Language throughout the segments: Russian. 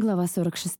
Глава 46.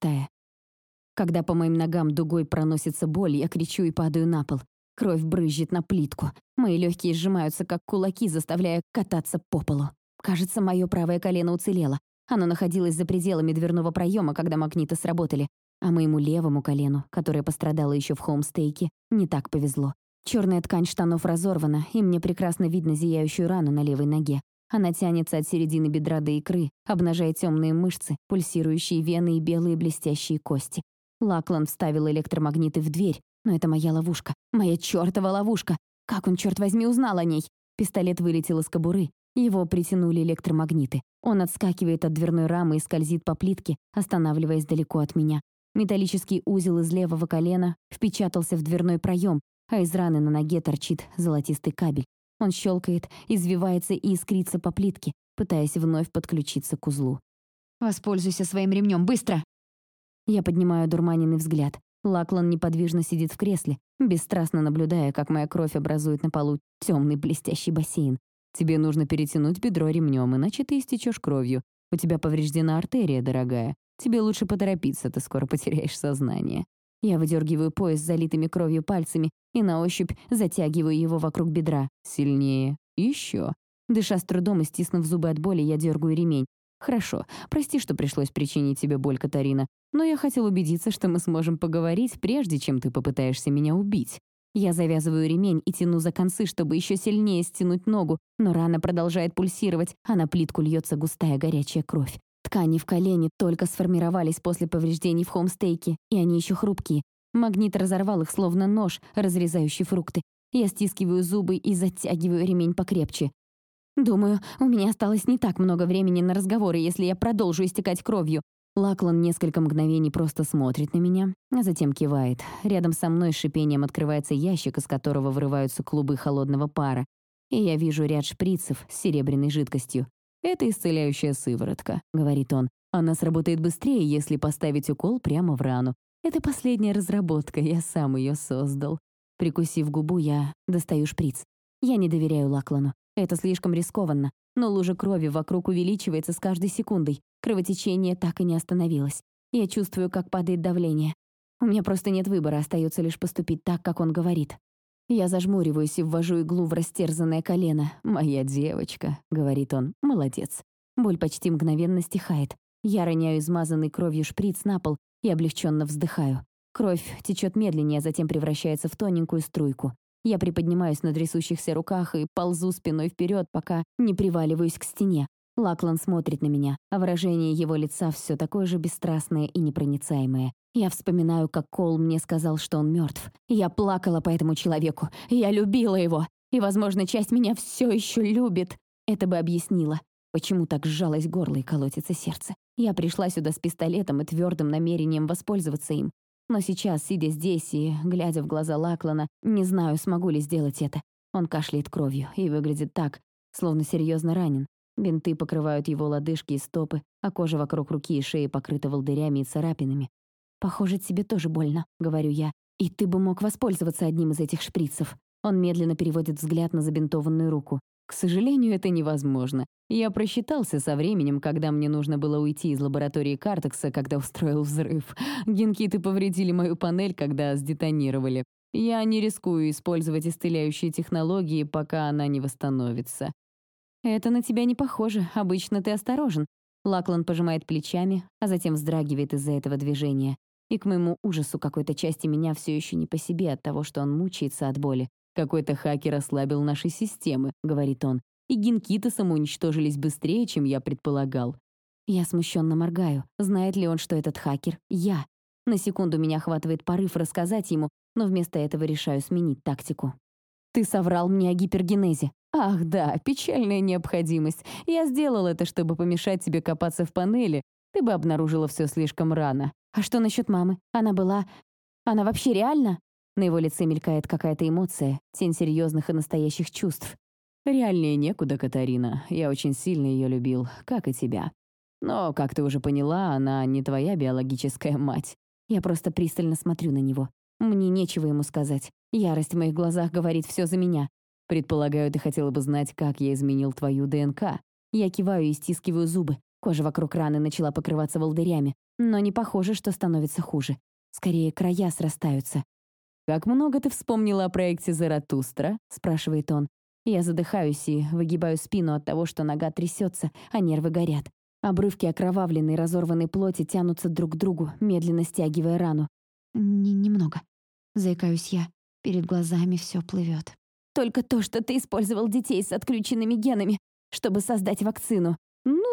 Когда по моим ногам дугой проносится боль, я кричу и падаю на пол. Кровь брызжет на плитку. Мои легкие сжимаются, как кулаки, заставляя кататься по полу. Кажется, мое правое колено уцелело. Оно находилось за пределами дверного проема, когда магниты сработали. А моему левому колену, которое пострадало еще в хоумстейке, не так повезло. Черная ткань штанов разорвана, и мне прекрасно видно зияющую рану на левой ноге. Она тянется от середины бедра до икры, обнажая темные мышцы, пульсирующие вены и белые блестящие кости. Лаклан вставил электромагниты в дверь, но это моя ловушка. Моя чертова ловушка! Как он, черт возьми, узнал о ней? Пистолет вылетел из кобуры. Его притянули электромагниты. Он отскакивает от дверной рамы и скользит по плитке, останавливаясь далеко от меня. Металлический узел из левого колена впечатался в дверной проем, а из раны на ноге торчит золотистый кабель. Он щелкает, извивается и искрится по плитке, пытаясь вновь подключиться к узлу. «Воспользуйся своим ремнем, быстро!» Я поднимаю дурманенный взгляд. Лаклан неподвижно сидит в кресле, бесстрастно наблюдая, как моя кровь образует на полу темный блестящий бассейн. «Тебе нужно перетянуть бедро ремнем, иначе ты истечешь кровью. У тебя повреждена артерия, дорогая. Тебе лучше поторопиться, ты скоро потеряешь сознание». Я выдергиваю пояс залитыми кровью пальцами и на ощупь затягиваю его вокруг бедра. Сильнее. Еще. Дыша с трудом и стиснув зубы от боли, я дергаю ремень. «Хорошо. Прости, что пришлось причинить тебе боль, Катарина. Но я хотел убедиться, что мы сможем поговорить, прежде чем ты попытаешься меня убить». Я завязываю ремень и тяну за концы, чтобы еще сильнее стянуть ногу, но рана продолжает пульсировать, а на плитку льется густая горячая кровь. Ткани в колене только сформировались после повреждений в хомстейке, и они еще хрупкие. Магнит разорвал их, словно нож, разрезающий фрукты. Я стискиваю зубы и затягиваю ремень покрепче. Думаю, у меня осталось не так много времени на разговоры, если я продолжу истекать кровью. Лаклан несколько мгновений просто смотрит на меня, а затем кивает. Рядом со мной с шипением открывается ящик, из которого вырываются клубы холодного пара. И я вижу ряд шприцев с серебряной жидкостью. «Это исцеляющая сыворотка», — говорит он. «Она сработает быстрее, если поставить укол прямо в рану. Это последняя разработка, я сам ее создал». Прикусив губу, я достаю шприц. Я не доверяю Лаклану. Это слишком рискованно. Но лужа крови вокруг увеличивается с каждой секундой. Кровотечение так и не остановилось. Я чувствую, как падает давление. У меня просто нет выбора, остается лишь поступить так, как он говорит. Я зажмуриваюсь и ввожу иглу в растерзанное колено. «Моя девочка», — говорит он, — «молодец». Боль почти мгновенно стихает. Я роняю измазанный кровью шприц на пол и облегченно вздыхаю. Кровь течет медленнее, а затем превращается в тоненькую струйку. Я приподнимаюсь на трясущихся руках и ползу спиной вперед, пока не приваливаюсь к стене. Лаклан смотрит на меня, а выражение его лица все такое же бесстрастное и непроницаемое. Я вспоминаю, как Кол мне сказал, что он мертв. Я плакала по этому человеку. Я любила его. И, возможно, часть меня все еще любит. Это бы объяснило, почему так сжалось горло и колотится сердце. Я пришла сюда с пистолетом и твердым намерением воспользоваться им. Но сейчас, сидя здесь и глядя в глаза Лаклана, не знаю, смогу ли сделать это. Он кашляет кровью и выглядит так, словно серьезно ранен. Бинты покрывают его лодыжки и стопы, а кожа вокруг руки и шеи покрыта волдырями и царапинами. «Похоже, тебе тоже больно», — говорю я. «И ты бы мог воспользоваться одним из этих шприцев». Он медленно переводит взгляд на забинтованную руку. «К сожалению, это невозможно. Я просчитался со временем, когда мне нужно было уйти из лаборатории Картекса, когда устроил взрыв. Генкиты повредили мою панель, когда сдетонировали. Я не рискую использовать исцеляющие технологии, пока она не восстановится. «Это на тебя не похоже. Обычно ты осторожен». Лаклан пожимает плечами, а затем вздрагивает из-за этого движения. И к моему ужасу какой-то части меня все еще не по себе от того, что он мучается от боли. «Какой-то хакер ослабил наши системы», — говорит он. «И генкиты самоуничтожились быстрее, чем я предполагал». Я смущенно моргаю. Знает ли он, что этот хакер — я? На секунду меня охватывает порыв рассказать ему, но вместо этого решаю сменить тактику. «Ты соврал мне о гипергенезе. Ах да, печальная необходимость. Я сделал это, чтобы помешать тебе копаться в панели. Ты бы обнаружила все слишком рано. А что насчет мамы? Она была... Она вообще реально? На его лице мелькает какая-то эмоция, тень серьезных и настоящих чувств. Реальнее некуда, Катарина. Я очень сильно ее любил, как и тебя. Но, как ты уже поняла, она не твоя биологическая мать. Я просто пристально смотрю на него. Мне нечего ему сказать. Ярость в моих глазах говорит все за меня. Предполагаю, ты хотела бы знать, как я изменил твою ДНК. Я киваю и стискиваю зубы. Кожа вокруг раны начала покрываться волдырями. Но не похоже, что становится хуже. Скорее, края срастаются. «Как много ты вспомнила о проекте «Заратустра»?» — спрашивает он. Я задыхаюсь и выгибаю спину от того, что нога трясется, а нервы горят. Обрывки окровавленной, разорванной плоти тянутся друг к другу, медленно стягивая рану. Н «Немного», — заикаюсь я. Перед глазами все плывет. «Только то, что ты использовал детей с отключенными генами, чтобы создать вакцину.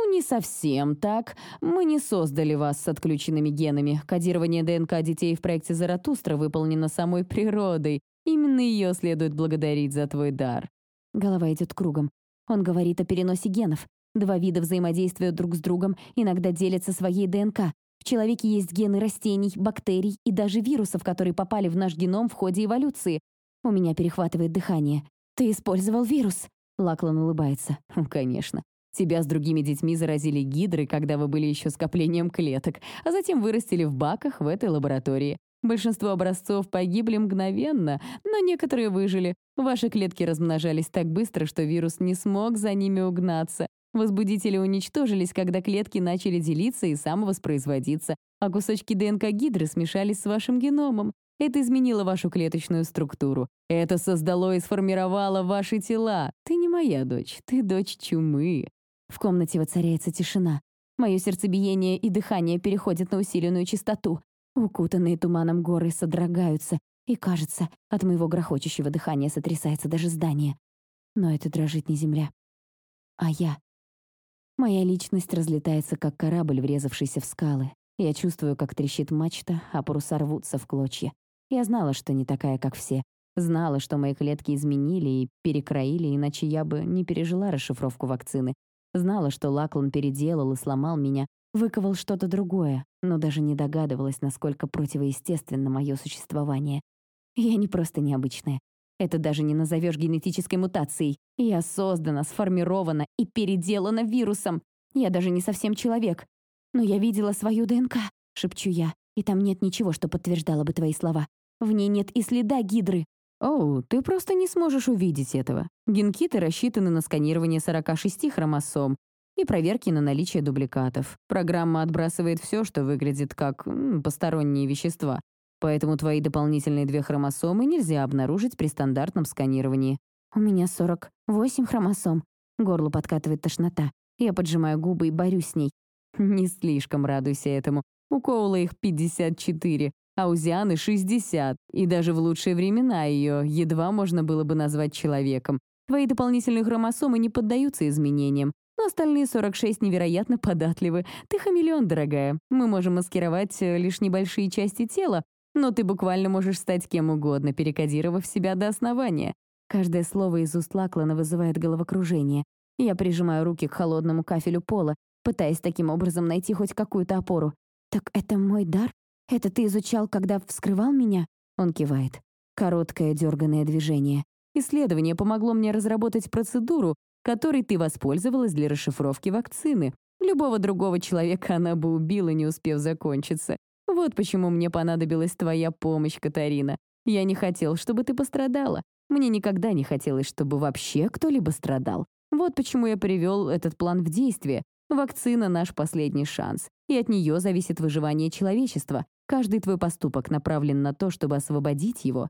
Не совсем так. Мы не создали вас с отключенными генами. Кодирование ДНК детей в проекте Заратустра выполнено самой природой. Именно ее следует благодарить за твой дар. Голова идет кругом. Он говорит о переносе генов. Два вида взаимодействуют друг с другом, иногда делятся своей ДНК. В человеке есть гены растений, бактерий и даже вирусов, которые попали в наш геном в ходе эволюции. У меня перехватывает дыхание. «Ты использовал вирус?» Лаклан улыбается. «Конечно. Тебя с другими детьми заразили гидры, когда вы были еще скоплением клеток, а затем вырастили в баках в этой лаборатории. Большинство образцов погибли мгновенно, но некоторые выжили. Ваши клетки размножались так быстро, что вирус не смог за ними угнаться. Возбудители уничтожились, когда клетки начали делиться и самовоспроизводиться, а кусочки ДНК гидры смешались с вашим геномом. Это изменило вашу клеточную структуру. Это создало и сформировало ваши тела. Ты не моя дочь, ты дочь чумы. В комнате воцаряется тишина. Мое сердцебиение и дыхание переходят на усиленную частоту. Укутанные туманом горы содрогаются, и, кажется, от моего грохочущего дыхания сотрясается даже здание. Но это дрожит не земля, а я. Моя личность разлетается, как корабль, врезавшийся в скалы. Я чувствую, как трещит мачта, а паруса рвутся в клочья. Я знала, что не такая, как все. Знала, что мои клетки изменили и перекроили, иначе я бы не пережила расшифровку вакцины, Знала, что Лаклан переделал и сломал меня, выковал что-то другое, но даже не догадывалась, насколько противоестественно мое существование. Я не просто необычная. Это даже не назовешь генетической мутацией. Я создана, сформирована и переделана вирусом. Я даже не совсем человек. Но я видела свою ДНК, шепчу я, и там нет ничего, что подтверждало бы твои слова. В ней нет и следа гидры. Оу, ты просто не сможешь увидеть этого. Генкиты рассчитаны на сканирование 46 хромосом и проверки на наличие дубликатов. Программа отбрасывает все, что выглядит как м, посторонние вещества. Поэтому твои дополнительные две хромосомы нельзя обнаружить при стандартном сканировании. У меня 48 хромосом. Горло подкатывает тошнота. Я поджимаю губы и борюсь с ней. Не слишком радуйся этому. У Коула их 54 а у Зианы 60, и даже в лучшие времена ее едва можно было бы назвать человеком. Твои дополнительные хромосомы не поддаются изменениям, но остальные 46 невероятно податливы. Ты хамелеон, дорогая. Мы можем маскировать э, лишь небольшие части тела, но ты буквально можешь стать кем угодно, перекодировав себя до основания. Каждое слово из уст Лаклана вызывает головокружение. Я прижимаю руки к холодному кафелю пола, пытаясь таким образом найти хоть какую-то опору. «Так это мой дар?» «Это ты изучал, когда вскрывал меня?» Он кивает. Короткое дерганное движение. Исследование помогло мне разработать процедуру, которой ты воспользовалась для расшифровки вакцины. Любого другого человека она бы убила, не успев закончиться. Вот почему мне понадобилась твоя помощь, Катарина. Я не хотел, чтобы ты пострадала. Мне никогда не хотелось, чтобы вообще кто-либо страдал. Вот почему я привел этот план в действие. Вакцина — наш последний шанс, и от нее зависит выживание человечества. Каждый твой поступок направлен на то, чтобы освободить его.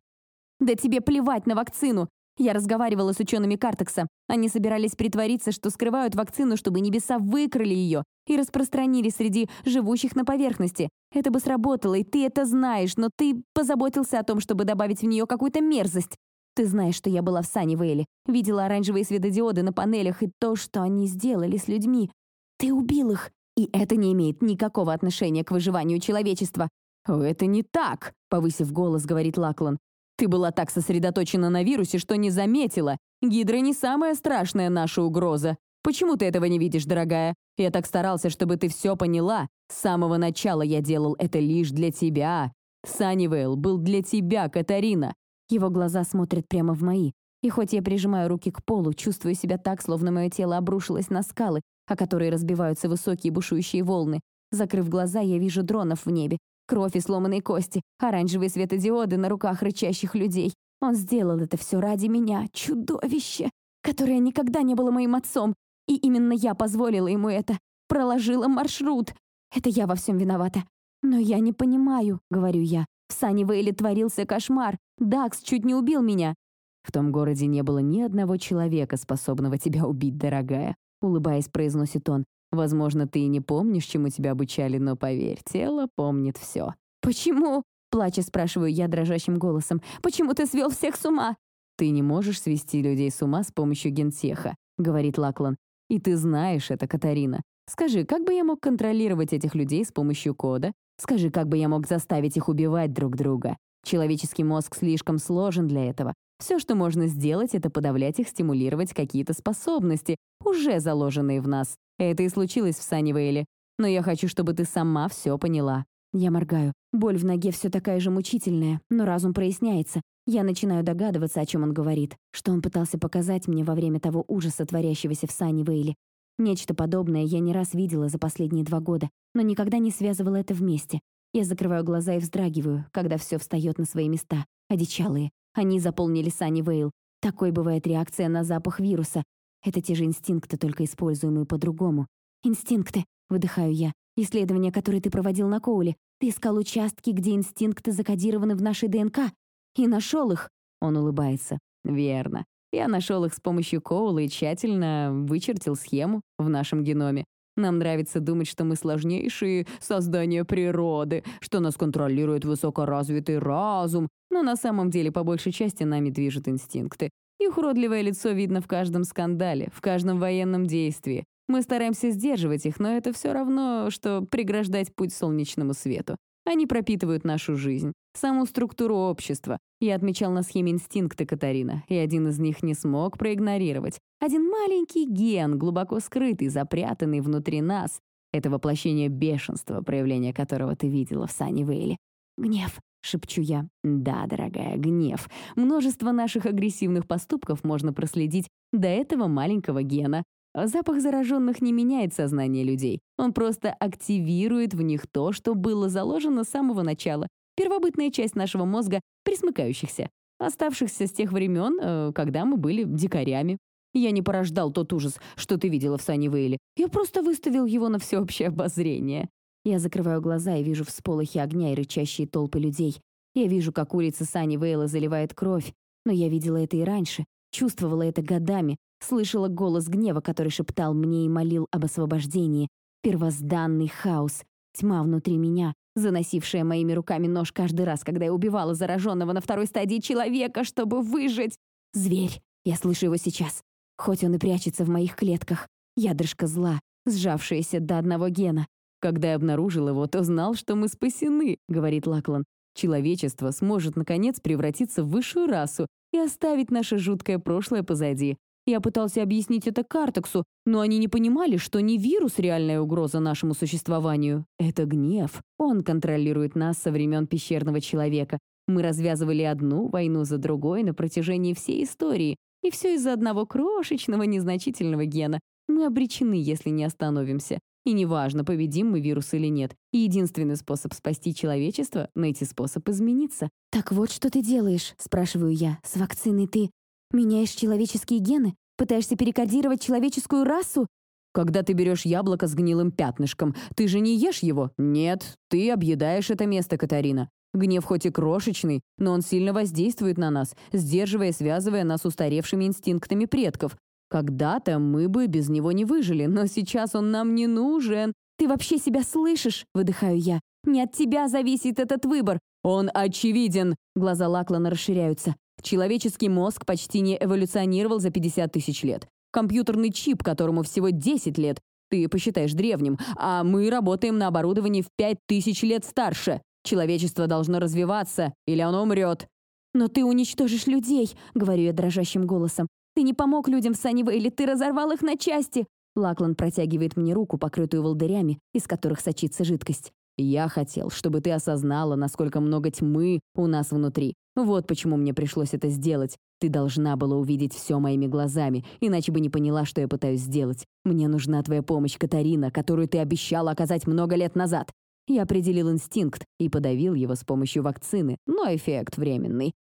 Да тебе плевать на вакцину! Я разговаривала с учеными Картекса. Они собирались притвориться, что скрывают вакцину, чтобы небеса выкрали ее и распространили среди живущих на поверхности. Это бы сработало, и ты это знаешь, но ты позаботился о том, чтобы добавить в нее какую-то мерзость. Ты знаешь, что я была в Саннивейле, видела оранжевые светодиоды на панелях и то, что они сделали с людьми. Ты убил их, и это не имеет никакого отношения к выживанию человечества. «Это не так», — повысив голос, говорит Лаклан. «Ты была так сосредоточена на вирусе, что не заметила. Гидра не самая страшная наша угроза. Почему ты этого не видишь, дорогая? Я так старался, чтобы ты все поняла. С самого начала я делал это лишь для тебя. Саннивейл был для тебя, Катарина». Его глаза смотрят прямо в мои. И хоть я прижимаю руки к полу, чувствую себя так, словно мое тело обрушилось на скалы, о которые разбиваются высокие бушующие волны. Закрыв глаза, я вижу дронов в небе, Кровь и сломанные кости, оранжевые светодиоды на руках рычащих людей. Он сделал это все ради меня, чудовище, которое никогда не было моим отцом. И именно я позволила ему это. Проложила маршрут. Это я во всем виновата. Но я не понимаю, говорю я. В Саннивейле творился кошмар. Дакс чуть не убил меня. В том городе не было ни одного человека, способного тебя убить, дорогая. Улыбаясь, произносит он. Возможно, ты и не помнишь, чему тебя обучали, но поверь, тело помнит все. «Почему?» — плача спрашиваю я дрожащим голосом. «Почему ты свел всех с ума?» «Ты не можешь свести людей с ума с помощью гентеха», — говорит Лаклан. «И ты знаешь это, Катарина. Скажи, как бы я мог контролировать этих людей с помощью кода? Скажи, как бы я мог заставить их убивать друг друга? Человеческий мозг слишком сложен для этого. Все, что можно сделать, это подавлять их, стимулировать какие-то способности, уже заложенные в нас. Это и случилось в Саннивейле. Но я хочу, чтобы ты сама все поняла. Я моргаю. Боль в ноге все такая же мучительная, но разум проясняется. Я начинаю догадываться, о чем он говорит, что он пытался показать мне во время того ужаса, творящегося в Саннивейле. Нечто подобное я не раз видела за последние два года, но никогда не связывала это вместе. Я закрываю глаза и вздрагиваю, когда все встает на свои места. Одичалые. Они заполнили Саннивейл. Такой бывает реакция на запах вируса. Это те же инстинкты, только используемые по-другому. «Инстинкты», — выдыхаю я. «Исследования, которые ты проводил на Коуле. Ты искал участки, где инстинкты закодированы в нашей ДНК. И нашел их!» Он улыбается. «Верно. Я нашел их с помощью Коула и тщательно вычертил схему в нашем геноме. Нам нравится думать, что мы сложнейшие создания природы, что нас контролирует высокоразвитый разум, но на самом деле по большей части нами движут инстинкты. Их уродливое лицо видно в каждом скандале, в каждом военном действии. Мы стараемся сдерживать их, но это все равно, что преграждать путь солнечному свету. Они пропитывают нашу жизнь, саму структуру общества. Я отмечал на схеме инстинкты Катарина, и один из них не смог проигнорировать. Один маленький ген, глубоко скрытый, запрятанный внутри нас. Это воплощение бешенства, проявление которого ты видела в Саннивейле. «Гнев», — шепчу я. «Да, дорогая, гнев. Множество наших агрессивных поступков можно проследить до этого маленького гена. Запах зараженных не меняет сознание людей. Он просто активирует в них то, что было заложено с самого начала. Первобытная часть нашего мозга, присмыкающихся, оставшихся с тех времен, э, когда мы были дикарями. Я не порождал тот ужас, что ты видела в Саннивейле. Я просто выставил его на всеобщее обозрение. Я закрываю глаза и вижу всполохи огня и рычащие толпы людей. Я вижу, как улица Саннивейла заливает кровь. Но я видела это и раньше, чувствовала это годами, Слышала голос гнева, который шептал мне и молил об освобождении. Первозданный хаос, тьма внутри меня, заносившая моими руками нож каждый раз, когда я убивала зараженного на второй стадии человека, чтобы выжить. Зверь. Я слышу его сейчас. Хоть он и прячется в моих клетках. Ядрышко зла, сжавшееся до одного гена. «Когда я обнаружил его, то знал, что мы спасены», — говорит Лаклан. «Человечество сможет, наконец, превратиться в высшую расу и оставить наше жуткое прошлое позади. Я пытался объяснить это Картексу, но они не понимали, что не вирус — реальная угроза нашему существованию. Это гнев. Он контролирует нас со времен пещерного человека. Мы развязывали одну войну за другой на протяжении всей истории. И все из-за одного крошечного незначительного гена. Мы обречены, если не остановимся. И неважно, победим мы вирус или нет. Единственный способ спасти человечество — найти способ измениться. «Так вот, что ты делаешь?» — спрашиваю я. «С вакциной ты Меняешь человеческие гены? Пытаешься перекодировать человеческую расу? Когда ты берешь яблоко с гнилым пятнышком, ты же не ешь его? Нет, ты объедаешь это место, Катарина. Гнев хоть и крошечный, но он сильно воздействует на нас, сдерживая и связывая нас устаревшими инстинктами предков. Когда-то мы бы без него не выжили, но сейчас он нам не нужен. Ты вообще себя слышишь? Выдыхаю я. Не от тебя зависит этот выбор. Он очевиден. Глаза Лаклана расширяются. Человеческий мозг почти не эволюционировал за 50 тысяч лет. Компьютерный чип, которому всего 10 лет, ты посчитаешь древним, а мы работаем на оборудовании в 5 тысяч лет старше. Человечество должно развиваться, или оно умрет. «Но ты уничтожишь людей», — говорю я дрожащим голосом. «Ты не помог людям в Саннивейле, ты разорвал их на части!» Лаклан протягивает мне руку, покрытую волдырями, из которых сочится жидкость. «Я хотел, чтобы ты осознала, насколько много тьмы у нас внутри. Вот почему мне пришлось это сделать. Ты должна была увидеть все моими глазами, иначе бы не поняла, что я пытаюсь сделать. Мне нужна твоя помощь, Катарина, которую ты обещала оказать много лет назад. Я определил инстинкт и подавил его с помощью вакцины, но эффект временный.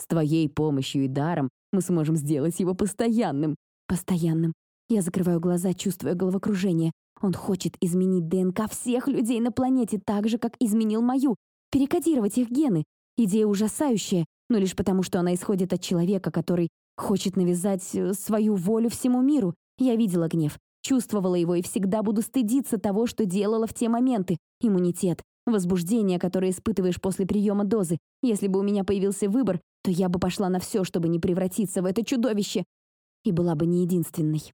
С твоей помощью и даром мы сможем сделать его постоянным. Постоянным. Я закрываю глаза, чувствуя головокружение. Он хочет изменить ДНК всех людей на планете так же, как изменил мою, перекодировать их гены. Идея ужасающая, но лишь потому, что она исходит от человека, который хочет навязать э, свою волю всему миру. Я видела гнев, чувствовала его и всегда буду стыдиться того, что делала в те моменты. Иммунитет, возбуждение, которое испытываешь после приема дозы. Если бы у меня появился выбор, то я бы пошла на все, чтобы не превратиться в это чудовище. И была бы не единственной.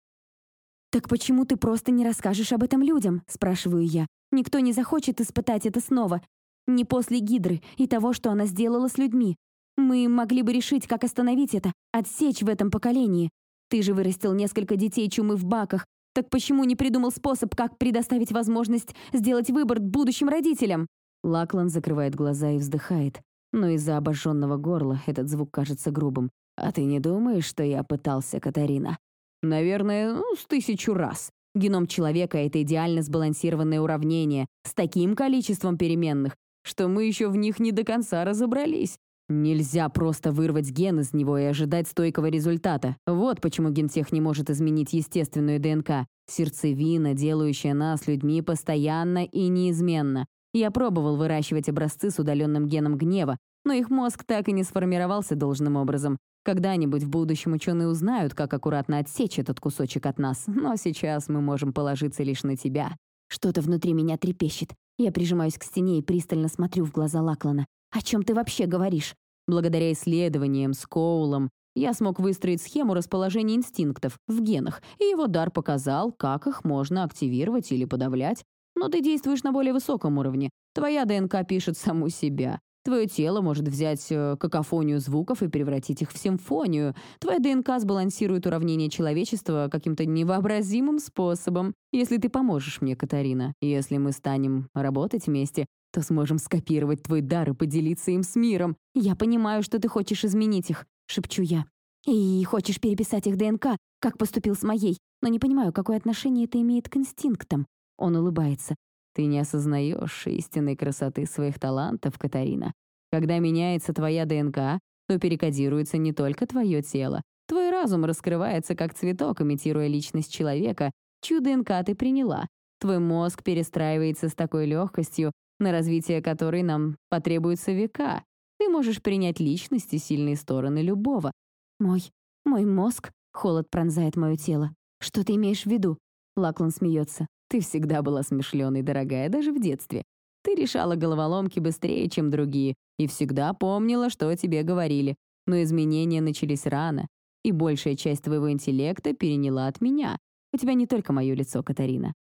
«Так почему ты просто не расскажешь об этом людям?» — спрашиваю я. «Никто не захочет испытать это снова. Не после Гидры и того, что она сделала с людьми. Мы могли бы решить, как остановить это, отсечь в этом поколении. Ты же вырастил несколько детей чумы в баках. Так почему не придумал способ, как предоставить возможность сделать выбор будущим родителям?» Лаклан закрывает глаза и вздыхает. Но из-за обожженного горла этот звук кажется грубым. «А ты не думаешь, что я пытался, Катарина?» «Наверное, ну, с тысячу раз. Геном человека — это идеально сбалансированное уравнение с таким количеством переменных, что мы еще в них не до конца разобрались. Нельзя просто вырвать ген из него и ожидать стойкого результата. Вот почему гентех не может изменить естественную ДНК. Сердцевина, делающая нас людьми постоянно и неизменно. Я пробовал выращивать образцы с удаленным геном гнева, но их мозг так и не сформировался должным образом. Когда-нибудь в будущем ученые узнают, как аккуратно отсечь этот кусочек от нас, но сейчас мы можем положиться лишь на тебя. Что-то внутри меня трепещет. Я прижимаюсь к стене и пристально смотрю в глаза Лаклана. «О чем ты вообще говоришь?» Благодаря исследованиям с Коулом я смог выстроить схему расположения инстинктов в генах, и его дар показал, как их можно активировать или подавлять. Но ты действуешь на более высоком уровне. Твоя ДНК пишет саму себя. Твое тело может взять э, какофонию звуков и превратить их в симфонию. Твоя ДНК сбалансирует уравнение человечества каким-то невообразимым способом. Если ты поможешь мне, Катарина, если мы станем работать вместе, то сможем скопировать твой дар и поделиться им с миром. Я понимаю, что ты хочешь изменить их, шепчу я. И хочешь переписать их ДНК, как поступил с моей, но не понимаю, какое отношение это имеет к инстинктам. Он улыбается. Ты не осознаешь истинной красоты своих талантов, Катарина. Когда меняется твоя ДНК, то перекодируется не только твое тело. Твой разум раскрывается как цветок, имитируя личность человека, чью ДНК ты приняла. Твой мозг перестраивается с такой легкостью, на развитие которой нам потребуются века. Ты можешь принять личность и сильные стороны любого. Мой, мой мозг, холод пронзает мое тело. Что ты имеешь в виду? Лаклан смеется. Ты всегда была смышленой, дорогая, даже в детстве. Ты решала головоломки быстрее, чем другие, и всегда помнила, что тебе говорили. Но изменения начались рано, и большая часть твоего интеллекта переняла от меня. У тебя не только мое лицо, Катарина.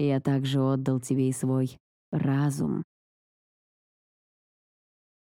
Я также отдал тебе и свой разум.